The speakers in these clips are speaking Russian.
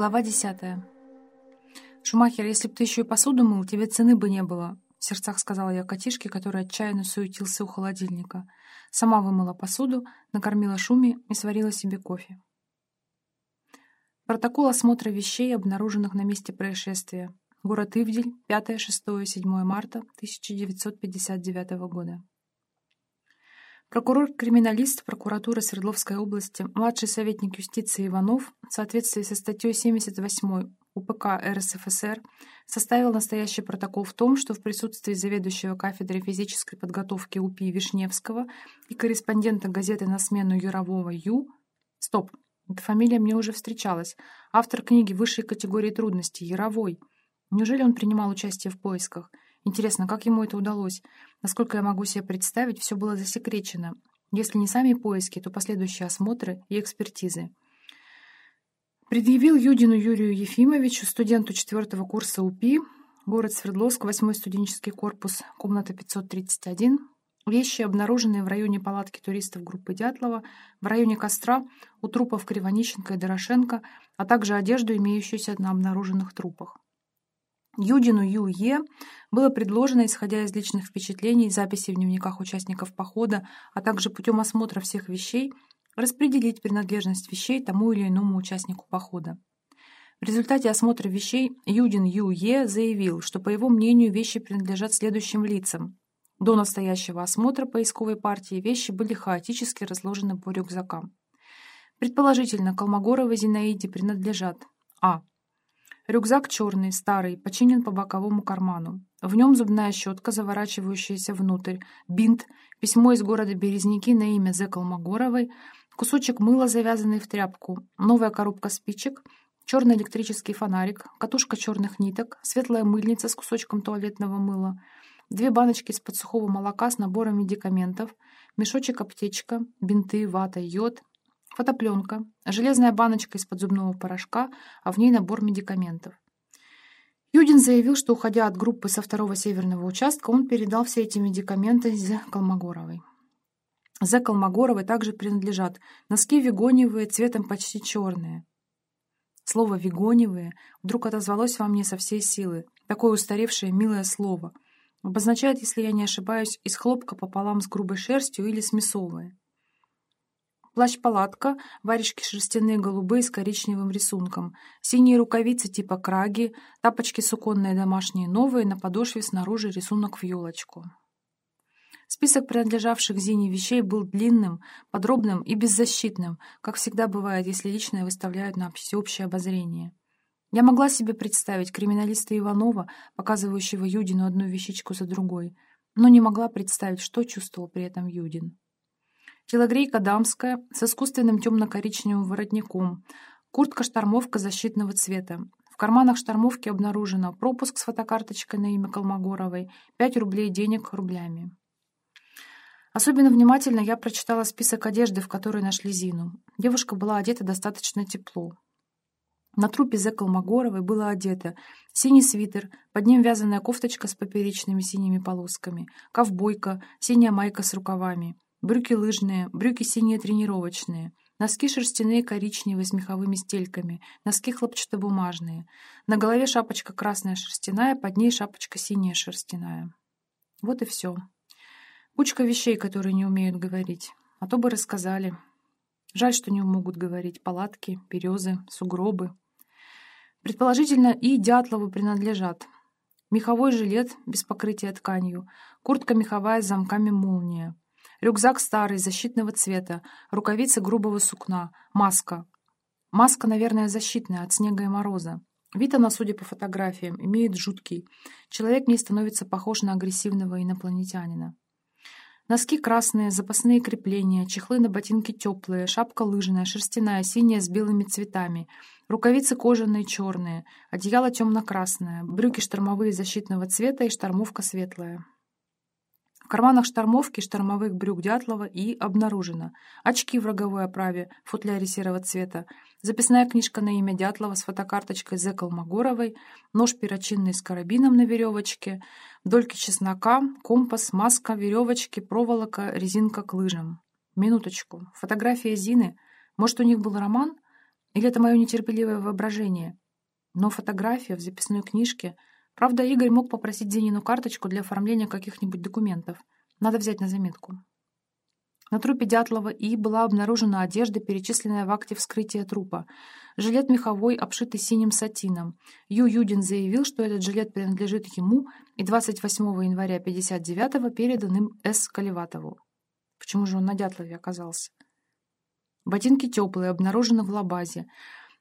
Глава десятая. «Шумахер, если б ты еще и посуду мыл, тебе цены бы не было», — в сердцах сказала я котишке, который отчаянно суетился у холодильника. Сама вымыла посуду, накормила Шуми и сварила себе кофе. Протокол осмотра вещей, обнаруженных на месте происшествия. Город Ивдель, 5-6-7 марта 1959 года. Прокурор-криминалист прокуратуры Свердловской области, младший советник юстиции Иванов, в соответствии со статьей 78 УПК РСФСР, составил настоящий протокол в том, что в присутствии заведующего кафедрой физической подготовки УПИ Вишневского и корреспондента газеты «На смену» Ярового Ю... Стоп, эта фамилия мне уже встречалась. Автор книги высшей категории трудностей, Яровой. Неужели он принимал участие в поисках? Интересно, как ему это удалось? Насколько я могу себе представить, все было засекречено. Если не сами поиски, то последующие осмотры и экспертизы. Предъявил Юдину Юрию Ефимовичу, студенту четвертого курса УПИ, город Свердловск, 8 студенческий корпус, комната 531, вещи, обнаруженные в районе палатки туристов группы Дятлова, в районе костра, у трупов Кривонищенко и Дорошенко, а также одежду, имеющуюся на обнаруженных трупах. Юдину Ю.Е. было предложено, исходя из личных впечатлений, записей в дневниках участников похода, а также путем осмотра всех вещей, распределить принадлежность вещей тому или иному участнику похода. В результате осмотра вещей Юдин Ю.Е. заявил, что, по его мнению, вещи принадлежат следующим лицам. До настоящего осмотра поисковой партии вещи были хаотически разложены по рюкзакам. Предположительно, Колмогоровой Зинаиде принадлежат А. Рюкзак черный, старый, починен по боковому карману. В нем зубная щетка, заворачивающаяся внутрь, бинт, письмо из города Березники на имя З. Колмогоровой, кусочек мыла, завязанный в тряпку, новая коробка спичек, черный электрический фонарик, катушка черных ниток, светлая мыльница с кусочком туалетного мыла, две баночки из-под сухого молока с набором медикаментов, мешочек аптечка, бинты, вата, йод, Фотопленка, железная баночка из-под зубного порошка, а в ней набор медикаментов. Юдин заявил, что, уходя от группы со второго северного участка, он передал все эти медикаменты З. Колмогоровой. З. Колмогоровой также принадлежат носки вегониевые, цветом почти черные. Слово «вегониевые» вдруг отозвалось во мне со всей силы. Такое устаревшее, милое слово. Обозначает, если я не ошибаюсь, из хлопка пополам с грубой шерстью или смесовое. Плащ-палатка, варежки шерстяные голубые с коричневым рисунком, синие рукавицы типа краги, тапочки суконные домашние новые, на подошве снаружи рисунок в елочку. Список принадлежавших Зине вещей был длинным, подробным и беззащитным, как всегда бывает, если личное выставляют на всеобщее обозрение. Я могла себе представить криминалиста Иванова, показывающего Юдину одну вещичку за другой, но не могла представить, что чувствовал при этом Юдин. Телогрейка дамская с искусственным темно-коричневым воротником. Куртка-штормовка защитного цвета. В карманах штормовки обнаружено пропуск с фотокарточкой на имя Колмогоровой, 5 рублей денег рублями. Особенно внимательно я прочитала список одежды, в которой нашли Зину. Девушка была одета достаточно тепло. На трупе Зэ Колмогоровой было одето синий свитер, под ним вязаная кофточка с поперечными синими полосками, ковбойка, синяя майка с рукавами, Брюки лыжные, брюки синие тренировочные, носки шерстяные коричневые с меховыми стельками, носки хлопчатобумажные. На голове шапочка красная шерстяная, под ней шапочка синяя шерстяная. Вот и все. Кучка вещей, которые не умеют говорить. А то бы рассказали. Жаль, что не могут говорить. Палатки, березы, сугробы. Предположительно, и Дятлову принадлежат. Меховой жилет без покрытия тканью, куртка меховая с замками молния, Рюкзак старый, защитного цвета, рукавицы грубого сукна, маска. Маска, наверное, защитная, от снега и мороза. Вид она, судя по фотографиям, имеет жуткий. Человек не становится похож на агрессивного инопланетянина. Носки красные, запасные крепления, чехлы на ботинки теплые, шапка лыжная, шерстяная, синяя с белыми цветами, рукавицы кожаные черные, одеяло темно-красное, брюки штормовые защитного цвета и штормовка светлая карманах штормовки штормовых брюк Дятлова и обнаружено очки в роговой оправе футляре серого цвета, записная книжка на имя Дятлова с фотокарточкой З. Колмогоровой, нож перочинный с карабином на веревочке, дольки чеснока, компас, маска, веревочки, проволока, резинка к лыжам. Минуточку. Фотография Зины. Может, у них был роман? Или это мое нетерпеливое воображение? Но фотография в записной книжке... Правда, Игорь мог попросить Зинину карточку для оформления каких-нибудь документов. Надо взять на заметку. На трупе Дятлова И была обнаружена одежда, перечисленная в акте вскрытия трупа. Жилет меховой, обшитый синим сатином. Ю Юдин заявил, что этот жилет принадлежит ему и 28 января 59-го передан им С. Каливатову. Почему же он на Дятлове оказался? Ботинки теплые, обнаружены в лабазе.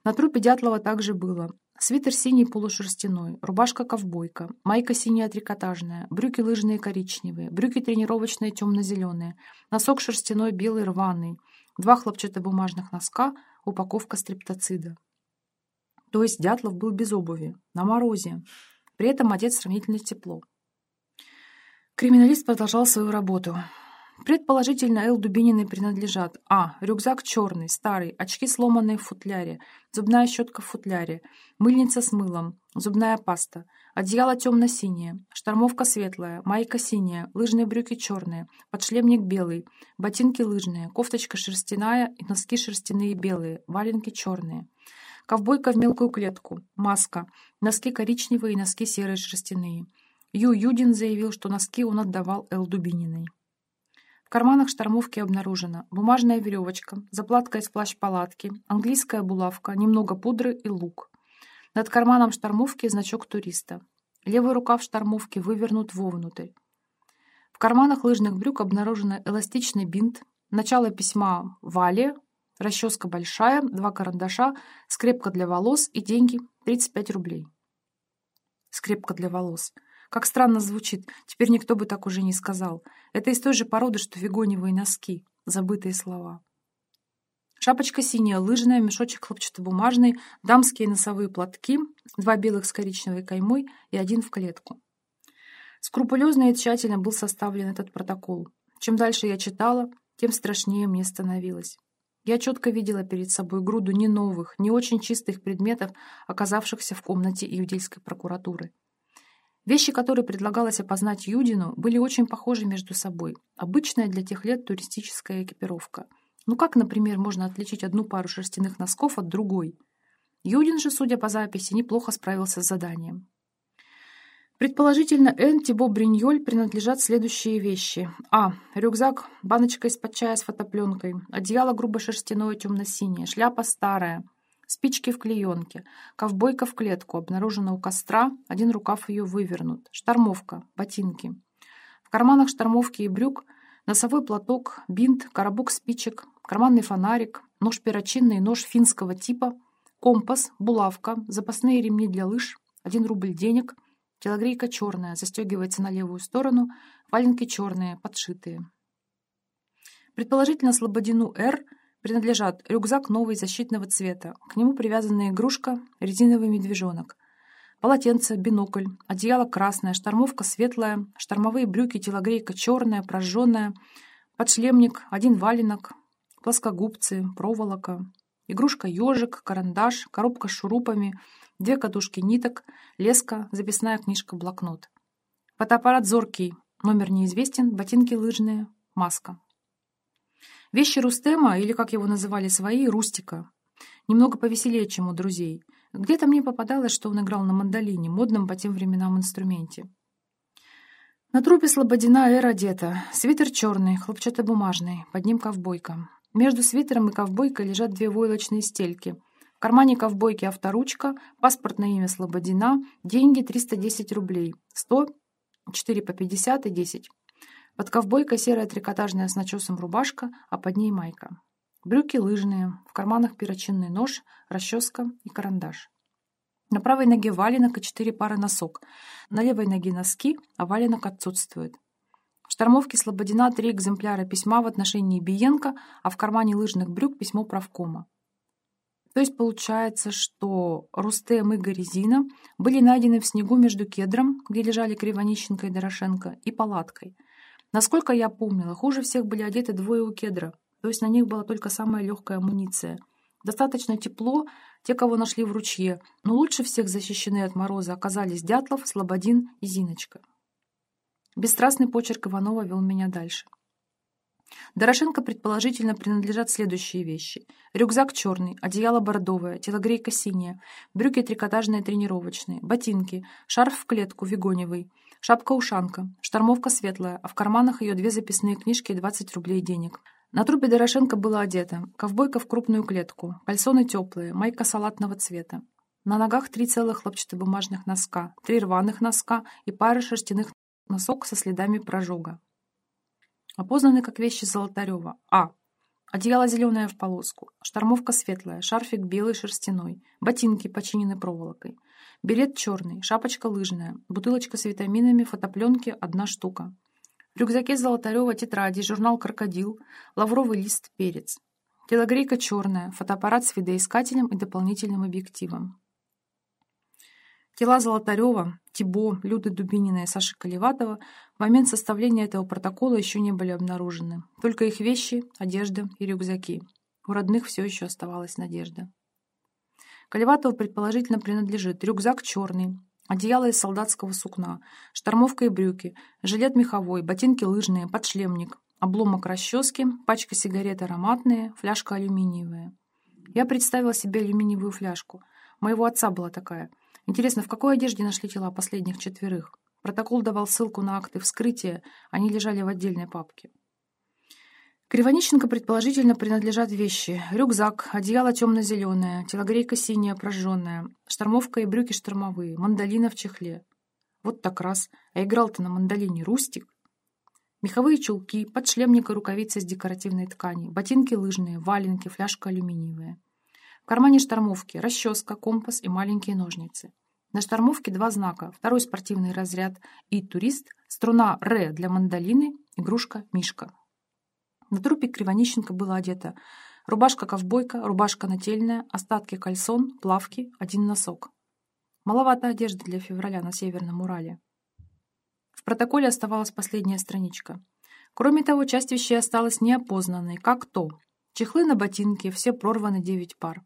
На трупе Дятлова также было Свитер синий полушерстяной, рубашка-ковбойка, майка синяя трикотажная, брюки лыжные коричневые, брюки тренировочные темно-зеленые, носок шерстяной белый рваный, два хлопчатобумажных носка, упаковка стриптоцида. То есть Дятлов был без обуви, на морозе, при этом одет сравнительно тепло. Криминалист продолжал свою работу. Предположительно, Эл Дубининой принадлежат А. Рюкзак черный, старый, очки сломанные в футляре, зубная щетка в футляре, мыльница с мылом, зубная паста, одеяло темно-синее, штормовка светлая, майка синяя, лыжные брюки черные, подшлемник белый, ботинки лыжные, кофточка шерстяная и носки шерстяные белые, валенки черные. Ковбойка в мелкую клетку, маска, носки коричневые и носки серые шерстяные. Ю Юдин заявил, что носки он отдавал Эл Дубининой. В карманах штормовки обнаружена бумажная веревочка, заплатка из плащ-палатки, английская булавка, немного пудры и лук. Над карманом штормовки значок туриста. Левый рукав штормовки вывернут вовнутрь. В карманах лыжных брюк обнаружен эластичный бинт, начало письма Вале, расческа большая, два карандаша, скрепка для волос и деньги 35 рублей. Скрепка для волос – как странно звучит, теперь никто бы так уже не сказал. Это из той же породы, что вегоневые носки. Забытые слова. Шапочка синяя, лыжная, мешочек хлопчатобумажный, дамские носовые платки, два белых с коричневой каймой и один в клетку. Скрупулезно и тщательно был составлен этот протокол. Чем дальше я читала, тем страшнее мне становилось. Я четко видела перед собой груду не новых, не очень чистых предметов, оказавшихся в комнате иудейской прокуратуры. Вещи, которые предлагалось опознать Юдину, были очень похожи между собой. Обычная для тех лет туристическая экипировка. Ну как, например, можно отличить одну пару шерстяных носков от другой? Юдин же, судя по записи, неплохо справился с заданием. Предположительно, Эн Тибо Бриньоль принадлежат следующие вещи. А. Рюкзак, баночка из-под чая с фотопленкой, одеяло грубо-шерстяное темно-синее, шляпа старая – Спички в клеенке. Ковбойка в клетку. Обнаружена у костра. Один рукав ее вывернут. Штормовка. Ботинки. В карманах штормовки и брюк носовой платок, бинт, коробок спичек, карманный фонарик, нож перочинный, нож финского типа, компас, булавка, запасные ремни для лыж, один рубль денег, телогрейка черная, застегивается на левую сторону, валенки черные, подшитые. Предположительно, Слободину Р – принадлежат рюкзак новый защитного цвета, к нему привязанная игрушка, резиновый медвежонок, полотенце, бинокль, одеяло красное, штормовка светлая, штормовые брюки, телогрейка черная, прожженная, подшлемник, один валенок, плоскогубцы, проволока, игрушка-ежик, карандаш, коробка с шурупами, две катушки ниток, леска, записная книжка-блокнот. Фотоаппарат зоркий, номер неизвестен, ботинки лыжные, маска. Вещи Рустема, или, как его называли свои, Рустика, немного повеселее, чем у друзей. Где-то мне попадалось, что он играл на мандолине, модном по тем временам инструменте. На трупе Слободина Эр одета. Свитер черный, хлопчатобумажный, под ним ковбойка. Между свитером и ковбойкой лежат две войлочные стельки. В кармане ковбойки авторучка, паспорт на имя Слободина, деньги 310 рублей, 100, 4 по 50 и 10. Под ковбойкой серая трикотажная с начесом рубашка, а под ней майка. Брюки лыжные, в карманах перочинный нож, расческа и карандаш. На правой ноге валенок и четыре пары носок. На левой ноге носки, а валенок отсутствует. В штормовке Слободина три экземпляра письма в отношении Биенко, а в кармане лыжных брюк письмо правкома. То есть получается, что Рустем, и Зина были найдены в снегу между кедром, где лежали Кривонищенко и Дорошенко, и палаткой – Насколько я помнила, хуже всех были одеты двое у кедра, то есть на них была только самая легкая амуниция. Достаточно тепло, те, кого нашли в ручье, но лучше всех защищены от мороза оказались Дятлов, Слободин и Зиночка. Бесстрастный почерк Иванова вел меня дальше. Дорошенко предположительно принадлежат следующие вещи. Рюкзак черный, одеяло бордовое, телогрейка синяя, брюки трикотажные тренировочные, ботинки, шарф в клетку вигоневый, шапка-ушанка, штормовка светлая, а в карманах ее две записные книжки и 20 рублей денег. На трупе Дорошенко было одето. Ковбойка в крупную клетку, кальсоны теплые, майка салатного цвета. На ногах три целых хлопчатобумажных носка, три рваных носка и пара шерстяных носок со следами прожога. Опознаны как вещи Золотарева. А. Одеяло зеленое в полоску, штормовка светлая, шарфик белый шерстяной, ботинки починены проволокой, билет черный, шапочка лыжная, бутылочка с витаминами, фотопленки одна штука. В рюкзаке Золотарева тетради, журнал «Крокодил», лавровый лист, перец. Телогрейка черная, фотоаппарат с видоискателем и дополнительным объективом. Тела Золотарева, Тибо, Люды Дубинина и Саши Колеватова в момент составления этого протокола еще не были обнаружены. Только их вещи, одежда и рюкзаки. У родных все еще оставалась надежда. Колеватову предположительно принадлежит рюкзак черный, одеяло из солдатского сукна, штормовка и брюки, жилет меховой, ботинки лыжные, подшлемник, обломок расчески, пачка сигарет ароматные, фляжка алюминиевая. Я представила себе алюминиевую фляжку. Моего отца была такая. Интересно, в какой одежде нашли тела последних четверых? Протокол давал ссылку на акты вскрытия, они лежали в отдельной папке. Кривонищенко предположительно принадлежат вещи. Рюкзак, одеяло темно-зеленое, телогрейка синяя прожженная, штормовка и брюки штормовые, мандолина в чехле. Вот так раз. А играл-то на мандолине Рустик. Меховые чулки, подшлемник и рукавицы из декоративной ткани, ботинки лыжные, валенки, фляжка алюминиевая. В кармане штормовки, расческа, компас и маленькие ножницы. На штормовке два знака. Второй спортивный разряд и турист, струна ре для мандолины, игрушка Мишка. На трупе Кривонищенко было одето рубашка-ковбойка, рубашка нательная, остатки кальсон, плавки, один носок. Маловато одежды для февраля на Северном Урале. В протоколе оставалась последняя страничка. Кроме того, часть вещей осталась неопознанной, как то. Чехлы на ботинки, все прорваны 9 пар.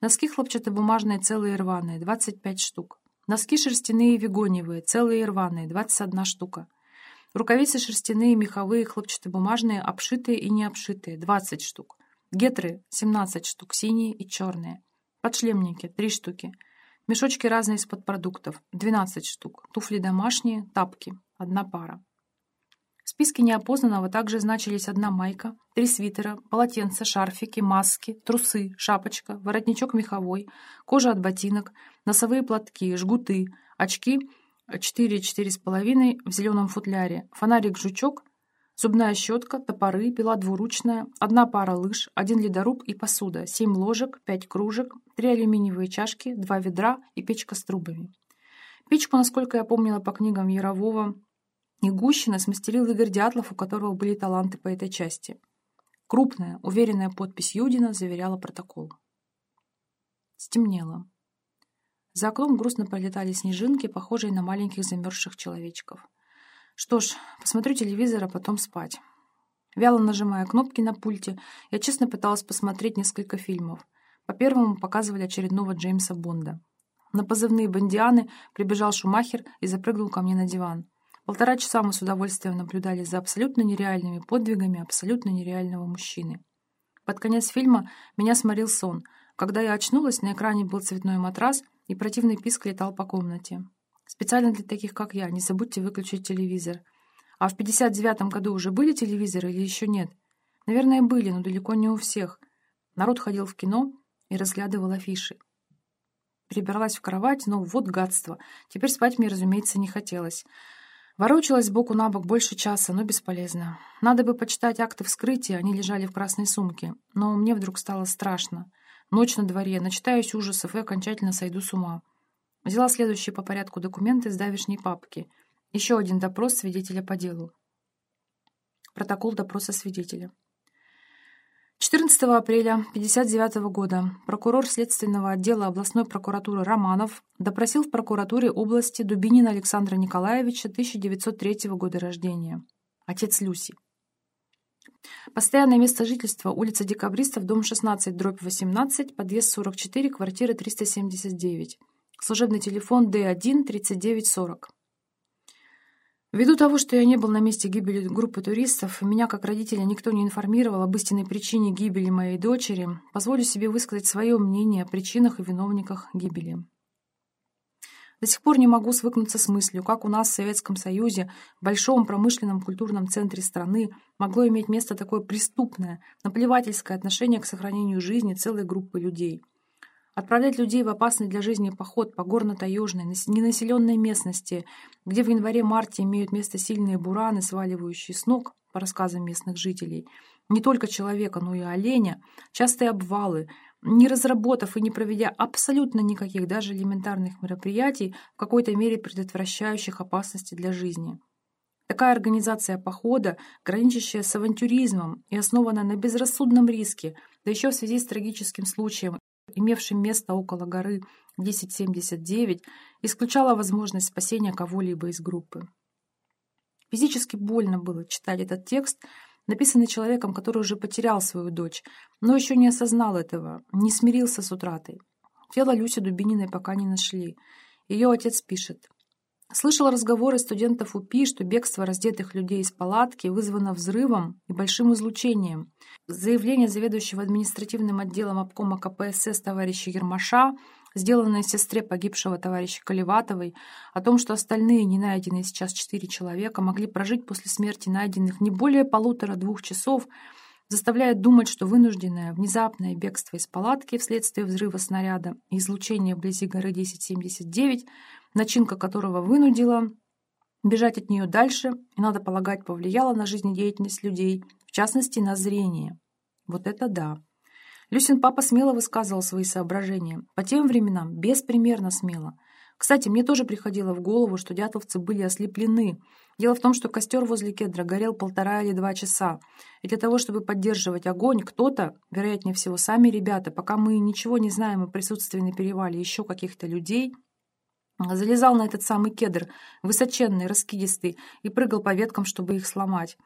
Носки хлопчатобумажные, целые рваные, 25 штук. Носки шерстяные вегоневые, целые и рваные, 21 штука. Рукавицы шерстяные, меховые, хлопчатобумажные, обшитые и не обшитые, 20 штук. Гетры, 17 штук, синие и черные. Подшлемники, 3 штуки. Мешочки разные из-под продуктов, 12 штук. Туфли домашние, тапки, одна пара. В списке неопознанного также значились одна майка, три свитера, полотенца, шарфики, маски, трусы, шапочка, воротничок меховой, кожа от ботинок, носовые платки, жгуты, очки 4-4,5 в зеленом футляре, фонарик-жучок, зубная щетка, топоры, пила двуручная, одна пара лыж, один ледоруб и посуда, семь ложек, пять кружек, три алюминиевые чашки, два ведра и печка с трубами. Печку, насколько я помнила по книгам Ярового, и Гущина смастерил Игорь Дятлов, у которого были таланты по этой части. Крупная, уверенная подпись Юдина заверяла протокол. Стемнело. За окном грустно пролетали снежинки, похожие на маленьких замерзших человечков. Что ж, посмотрю телевизор, а потом спать. Вяло нажимая кнопки на пульте, я честно пыталась посмотреть несколько фильмов. По первому показывали очередного Джеймса Бонда. На позывные «Бондианы» прибежал Шумахер и запрыгнул ко мне на диван. Полтора часа мы с удовольствием наблюдали за абсолютно нереальными подвигами абсолютно нереального мужчины. Под конец фильма меня сморил сон. Когда я очнулась, на экране был цветной матрас, и противный писк летал по комнате. Специально для таких, как я, не забудьте выключить телевизор. А в 59-м году уже были телевизоры или еще нет? Наверное, были, но далеко не у всех. Народ ходил в кино и разглядывал афиши. Перебралась в кровать, но вот гадство. Теперь спать мне, разумеется, не хотелось. Ворочалась сбоку на бок больше часа, но бесполезно. Надо бы почитать акты вскрытия, они лежали в красной сумке. Но мне вдруг стало страшно. Ночь на дворе, начитаюсь ужасов и окончательно сойду с ума. Взяла следующие по порядку документы из давешней папки. Еще один допрос свидетеля по делу. Протокол допроса свидетеля. 14 апреля 1959 года прокурор Следственного отдела областной прокуратуры Романов допросил в прокуратуре области Дубинина Александра Николаевича 1903 года рождения, отец Люси. Постоянное место жительства – улица Декабристов, дом 16, дробь 18, подъезд 44, квартира 379. Служебный телефон D1 3940. Ввиду того, что я не был на месте гибели группы туристов, меня как родителя никто не информировал об истинной причине гибели моей дочери, позволю себе высказать свое мнение о причинах и виновниках гибели. До сих пор не могу свыкнуться с мыслью, как у нас в Советском Союзе, в большом промышленном культурном центре страны, могло иметь место такое преступное, наплевательское отношение к сохранению жизни целой группы людей. Отправлять людей в опасный для жизни поход по горно-таежной, ненаселенной местности, где в январе-марте имеют место сильные бураны, сваливающие с ног, по рассказам местных жителей, не только человека, но и оленя, частые обвалы, не разработав и не проведя абсолютно никаких даже элементарных мероприятий, в какой-то мере предотвращающих опасности для жизни. Такая организация похода, граничащая с авантюризмом и основанная на безрассудном риске, да еще в связи с трагическим случаем имевшим место около горы 1079, исключала возможность спасения кого-либо из группы. Физически больно было читать этот текст, написанный человеком, который уже потерял свою дочь, но еще не осознал этого, не смирился с утратой. Тело Люси Дубининой пока не нашли. Ее отец пишет. Слышал разговоры студентов УПИ, что бегство раздетых людей из палатки вызвано взрывом и большим излучением. Заявление заведующего административным отделом обкома КПСС товарища Ермаша, сделанное сестре погибшего товарища Колеватовой, о том, что остальные не найденные сейчас четыре человека могли прожить после смерти найденных не более полутора-двух часов, заставляет думать, что вынужденное внезапное бегство из палатки вследствие взрыва снаряда и излучения вблизи горы 1079 начинка которого вынудила бежать от нее дальше и, надо полагать, повлияла на жизнедеятельность людей, в частности, на зрение. Вот это да. Люсин папа смело высказывал свои соображения. По тем временам беспримерно смело. Кстати, мне тоже приходило в голову, что дятловцы были ослеплены. Дело в том, что костер возле кедра горел полтора или два часа. И для того, чтобы поддерживать огонь, кто-то, вероятнее всего сами ребята, пока мы ничего не знаем о присутствии на перевале еще каких-то людей, Залезал на этот самый кедр, высоченный, раскидистый, и прыгал по веткам, чтобы их сломать.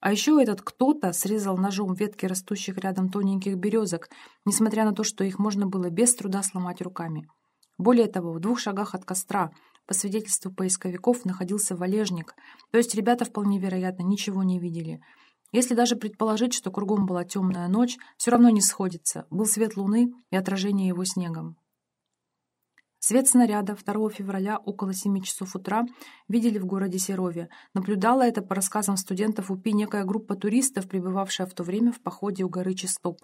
А еще этот кто-то срезал ножом ветки растущих рядом тоненьких березок, несмотря на то, что их можно было без труда сломать руками. Более того, в двух шагах от костра, по свидетельству поисковиков, находился валежник, то есть ребята вполне вероятно ничего не видели. Если даже предположить, что кругом была темная ночь, все равно не сходится, был свет луны и отражение его снегом. Свет снаряда 2 февраля около 7 часов утра видели в городе Серове. Наблюдала это по рассказам студентов УПИ некая группа туристов, пребывавшая в то время в походе у горы Чистоп.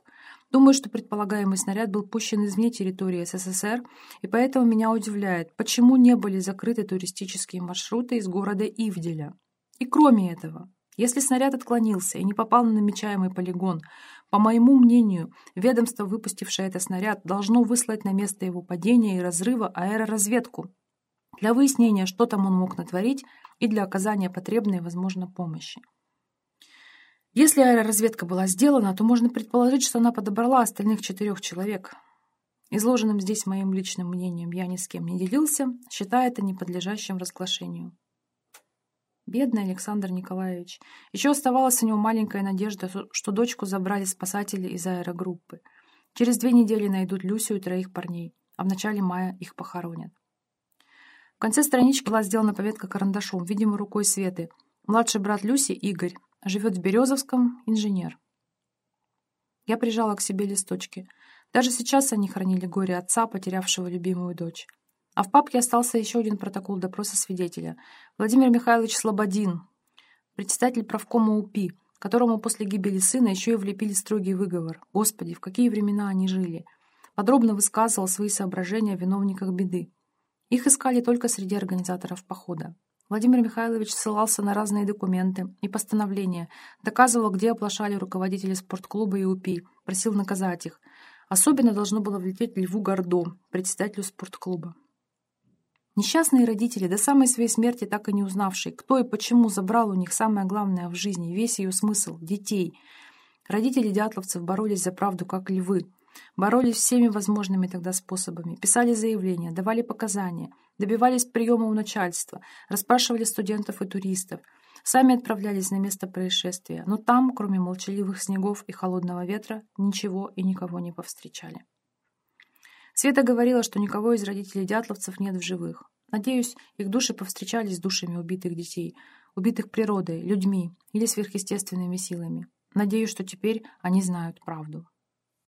Думаю, что предполагаемый снаряд был пущен извне территории СССР, и поэтому меня удивляет, почему не были закрыты туристические маршруты из города Ивделя. И кроме этого, если снаряд отклонился и не попал на намечаемый полигон, по моему мнению, ведомство, выпустившее этот снаряд, должно выслать на место его падения и разрыва аэроразведку для выяснения, что там он мог натворить, и для оказания потребной, возможно, помощи. Если аэроразведка была сделана, то можно предположить, что она подобрала остальных четырех человек. Изложенным здесь моим личным мнением я ни с кем не делился, считая это неподлежащим разглашению. Бедный Александр Николаевич. Еще оставалась у него маленькая надежда, что дочку забрали спасатели из аэрогруппы. Через две недели найдут Люсю и троих парней, а в начале мая их похоронят. В конце странички была сделана пометка карандашом, видимо, рукой Светы. Младший брат Люси, Игорь, живет в Березовском, инженер. Я прижала к себе листочки. Даже сейчас они хранили горе отца, потерявшего любимую дочь. А в папке остался еще один протокол допроса свидетеля. Владимир Михайлович Слободин, председатель правкома УПИ, которому после гибели сына еще и влепили строгий выговор. Господи, в какие времена они жили. Подробно высказывал свои соображения о виновниках беды. Их искали только среди организаторов похода. Владимир Михайлович ссылался на разные документы и постановления, доказывал, где оплошали руководители спортклуба и УПИ, просил наказать их. Особенно должно было влететь Льву Гордо, председателю спортклуба. Несчастные родители, до самой своей смерти так и не узнавшие, кто и почему забрал у них самое главное в жизни, весь ее смысл – детей. Родители дятловцев боролись за правду, как львы. Боролись всеми возможными тогда способами. Писали заявления, давали показания, добивались приема у начальства, расспрашивали студентов и туристов. Сами отправлялись на место происшествия, но там, кроме молчаливых снегов и холодного ветра, ничего и никого не повстречали. Света говорила, что никого из родителей дятловцев нет в живых. Надеюсь, их души повстречались с душами убитых детей. убитых природой, людьми или сверхъестественными силами. Надеюсь, что теперь они знают правду.